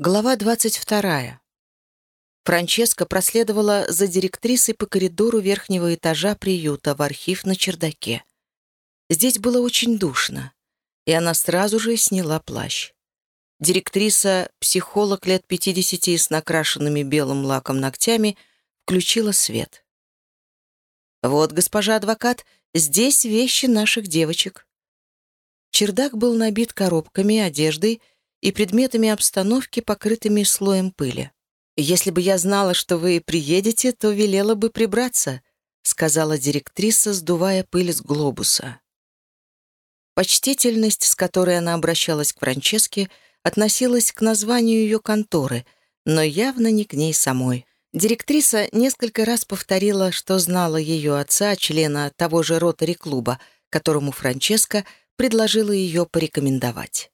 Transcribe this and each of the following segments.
Глава 22. Франческа проследовала за директрисой по коридору верхнего этажа приюта в архив на чердаке. Здесь было очень душно, и она сразу же сняла плащ. Директриса, психолог лет 50 с накрашенными белым лаком ногтями, включила свет. «Вот, госпожа адвокат, здесь вещи наших девочек». Чердак был набит коробками, одеждой и предметами обстановки, покрытыми слоем пыли. «Если бы я знала, что вы приедете, то велела бы прибраться», сказала директриса, сдувая пыль с глобуса. Почтительность, с которой она обращалась к Франческе, относилась к названию ее конторы, но явно не к ней самой. Директриса несколько раз повторила, что знала ее отца, члена того же ротари-клуба, которому Франческа предложила ее порекомендовать.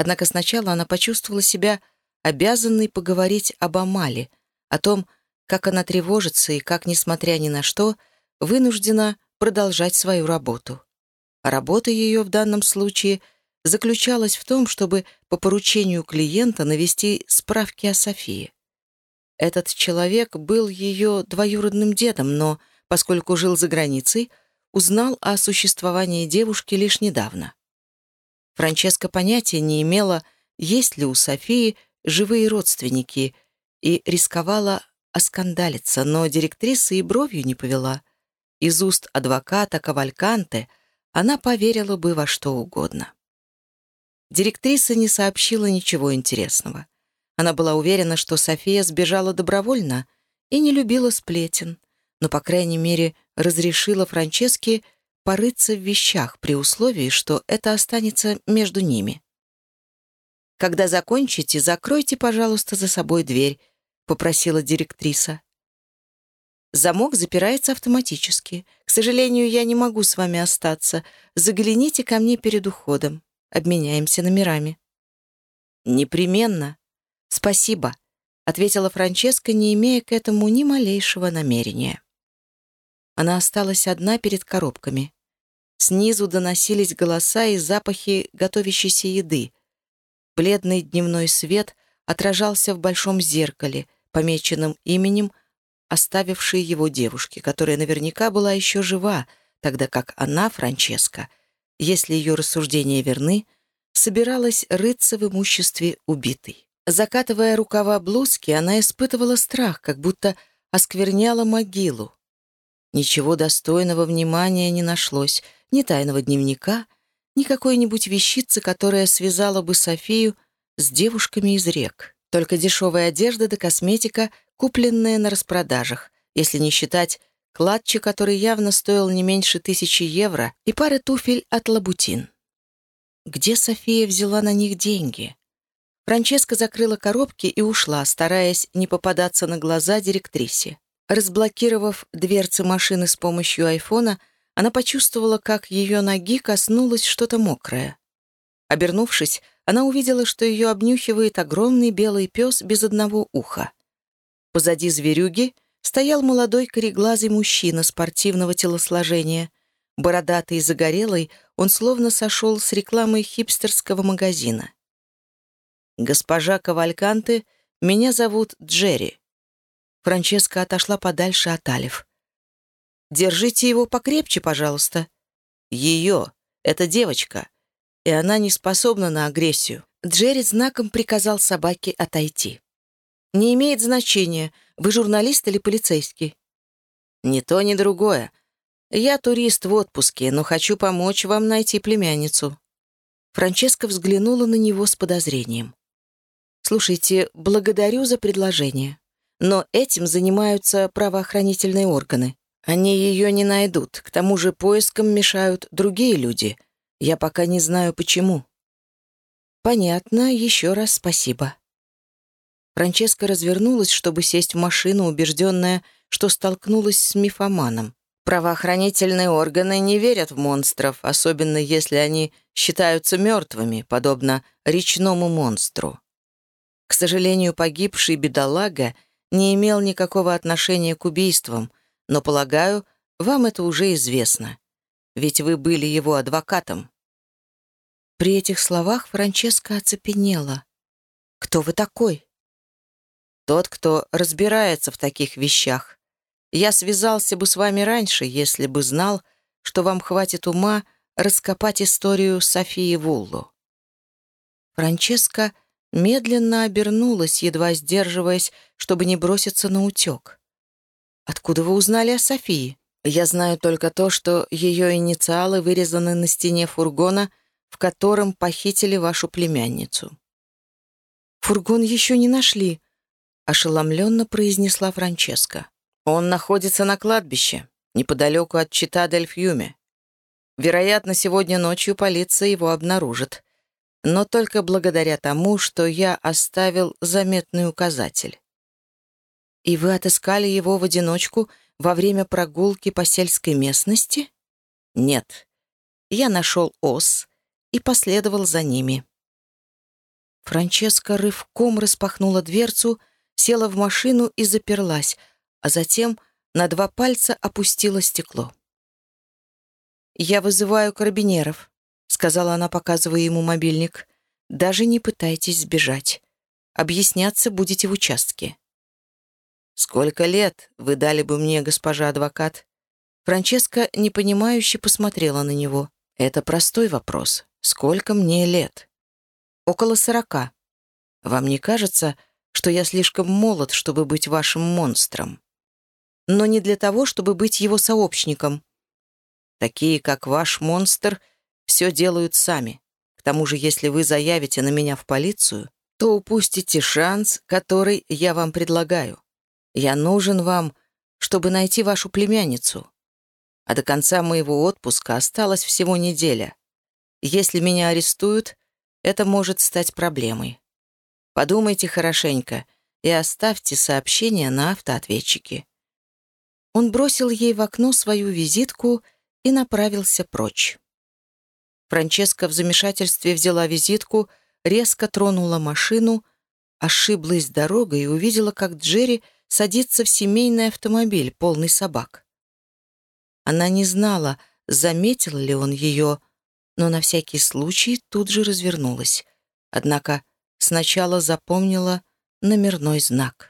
Однако сначала она почувствовала себя обязанной поговорить об Амале, о том, как она тревожится и как, несмотря ни на что, вынуждена продолжать свою работу. А работа ее в данном случае заключалась в том, чтобы по поручению клиента навести справки о Софии. Этот человек был ее двоюродным дедом, но, поскольку жил за границей, узнал о существовании девушки лишь недавно. Франческа понятия не имела, есть ли у Софии живые родственники, и рисковала оскандалиться, но директриса и бровью не повела. Из уст адвоката Кавальканте она поверила бы во что угодно. Директриса не сообщила ничего интересного. Она была уверена, что София сбежала добровольно и не любила сплетен, но, по крайней мере, разрешила Франческе порыться в вещах при условии, что это останется между ними. «Когда закончите, закройте, пожалуйста, за собой дверь», — попросила директриса. «Замок запирается автоматически. К сожалению, я не могу с вами остаться. Загляните ко мне перед уходом. Обменяемся номерами». «Непременно. Спасибо», — ответила Франческа, не имея к этому ни малейшего намерения. Она осталась одна перед коробками. Снизу доносились голоса и запахи готовящейся еды. Бледный дневной свет отражался в большом зеркале, помеченном именем, оставившей его девушки, которая наверняка была еще жива, тогда как она, Франческа, если ее рассуждения верны, собиралась рыться в имуществе убитой. Закатывая рукава блузки, она испытывала страх, как будто оскверняла могилу. Ничего достойного внимания не нашлось, ни тайного дневника, ни какой-нибудь вещицы, которая связала бы Софию с девушками из рек. Только дешевая одежда да косметика, купленная на распродажах, если не считать клатча, который явно стоил не меньше тысячи евро, и пары туфель от Лабутин. Где София взяла на них деньги? Франческа закрыла коробки и ушла, стараясь не попадаться на глаза директрисе. Разблокировав дверцы машины с помощью айфона, она почувствовала, как ее ноги коснулось что-то мокрое. Обернувшись, она увидела, что ее обнюхивает огромный белый пес без одного уха. Позади зверюги стоял молодой кореглазый мужчина спортивного телосложения. Бородатый и загорелый, он словно сошел с рекламой хипстерского магазина. «Госпожа Кавальканте, меня зовут Джерри. Франческа отошла подальше от Алиф. «Держите его покрепче, пожалуйста». «Ее. Это девочка. И она не способна на агрессию». Джерри знаком приказал собаке отойти. «Не имеет значения, вы журналист или полицейский?» «Ни то, ни другое. Я турист в отпуске, но хочу помочь вам найти племянницу». Франческа взглянула на него с подозрением. «Слушайте, благодарю за предложение. Но этим занимаются правоохранительные органы. Они ее не найдут. К тому же поискам мешают другие люди. Я пока не знаю, почему. Понятно, еще раз спасибо. Франческа развернулась, чтобы сесть в машину, убежденная, что столкнулась с мифоманом. Правоохранительные органы не верят в монстров, особенно если они считаются мертвыми, подобно речному монстру. К сожалению, погибший бедолага — не имел никакого отношения к убийствам, но, полагаю, вам это уже известно. Ведь вы были его адвокатом». При этих словах Франческа оцепенела. «Кто вы такой?» «Тот, кто разбирается в таких вещах. Я связался бы с вами раньше, если бы знал, что вам хватит ума раскопать историю Софии Вуллу». Франческа медленно обернулась, едва сдерживаясь, чтобы не броситься на утек. «Откуда вы узнали о Софии?» «Я знаю только то, что ее инициалы вырезаны на стене фургона, в котором похитили вашу племянницу». «Фургон еще не нашли», — ошеломленно произнесла Франческа. «Он находится на кладбище, неподалеку от Чита-дель-Фьюме. Вероятно, сегодня ночью полиция его обнаружит, но только благодаря тому, что я оставил заметный указатель. И вы отыскали его в одиночку во время прогулки по сельской местности? Нет. Я нашел ос и последовал за ними. Франческа рывком распахнула дверцу, села в машину и заперлась, а затем на два пальца опустила стекло. «Я вызываю карабинеров», сказала она, показывая ему мобильник. «Даже не пытайтесь сбежать. Объясняться будете в участке». «Сколько лет вы дали бы мне, госпожа адвокат?» Франческа непонимающе посмотрела на него. «Это простой вопрос. Сколько мне лет?» «Около сорока. Вам не кажется, что я слишком молод, чтобы быть вашим монстром?» «Но не для того, чтобы быть его сообщником», Такие, как ваш монстр, все делают сами. К тому же, если вы заявите на меня в полицию, то упустите шанс, который я вам предлагаю. Я нужен вам, чтобы найти вашу племянницу. А до конца моего отпуска осталась всего неделя. Если меня арестуют, это может стать проблемой. Подумайте хорошенько и оставьте сообщение на автоответчике. Он бросил ей в окно свою визитку и направился прочь. Франческа в замешательстве взяла визитку, резко тронула машину, ошиблась дорогой и увидела, как Джерри садится в семейный автомобиль, полный собак. Она не знала, заметил ли он ее, но на всякий случай тут же развернулась. Однако сначала запомнила номерной знак.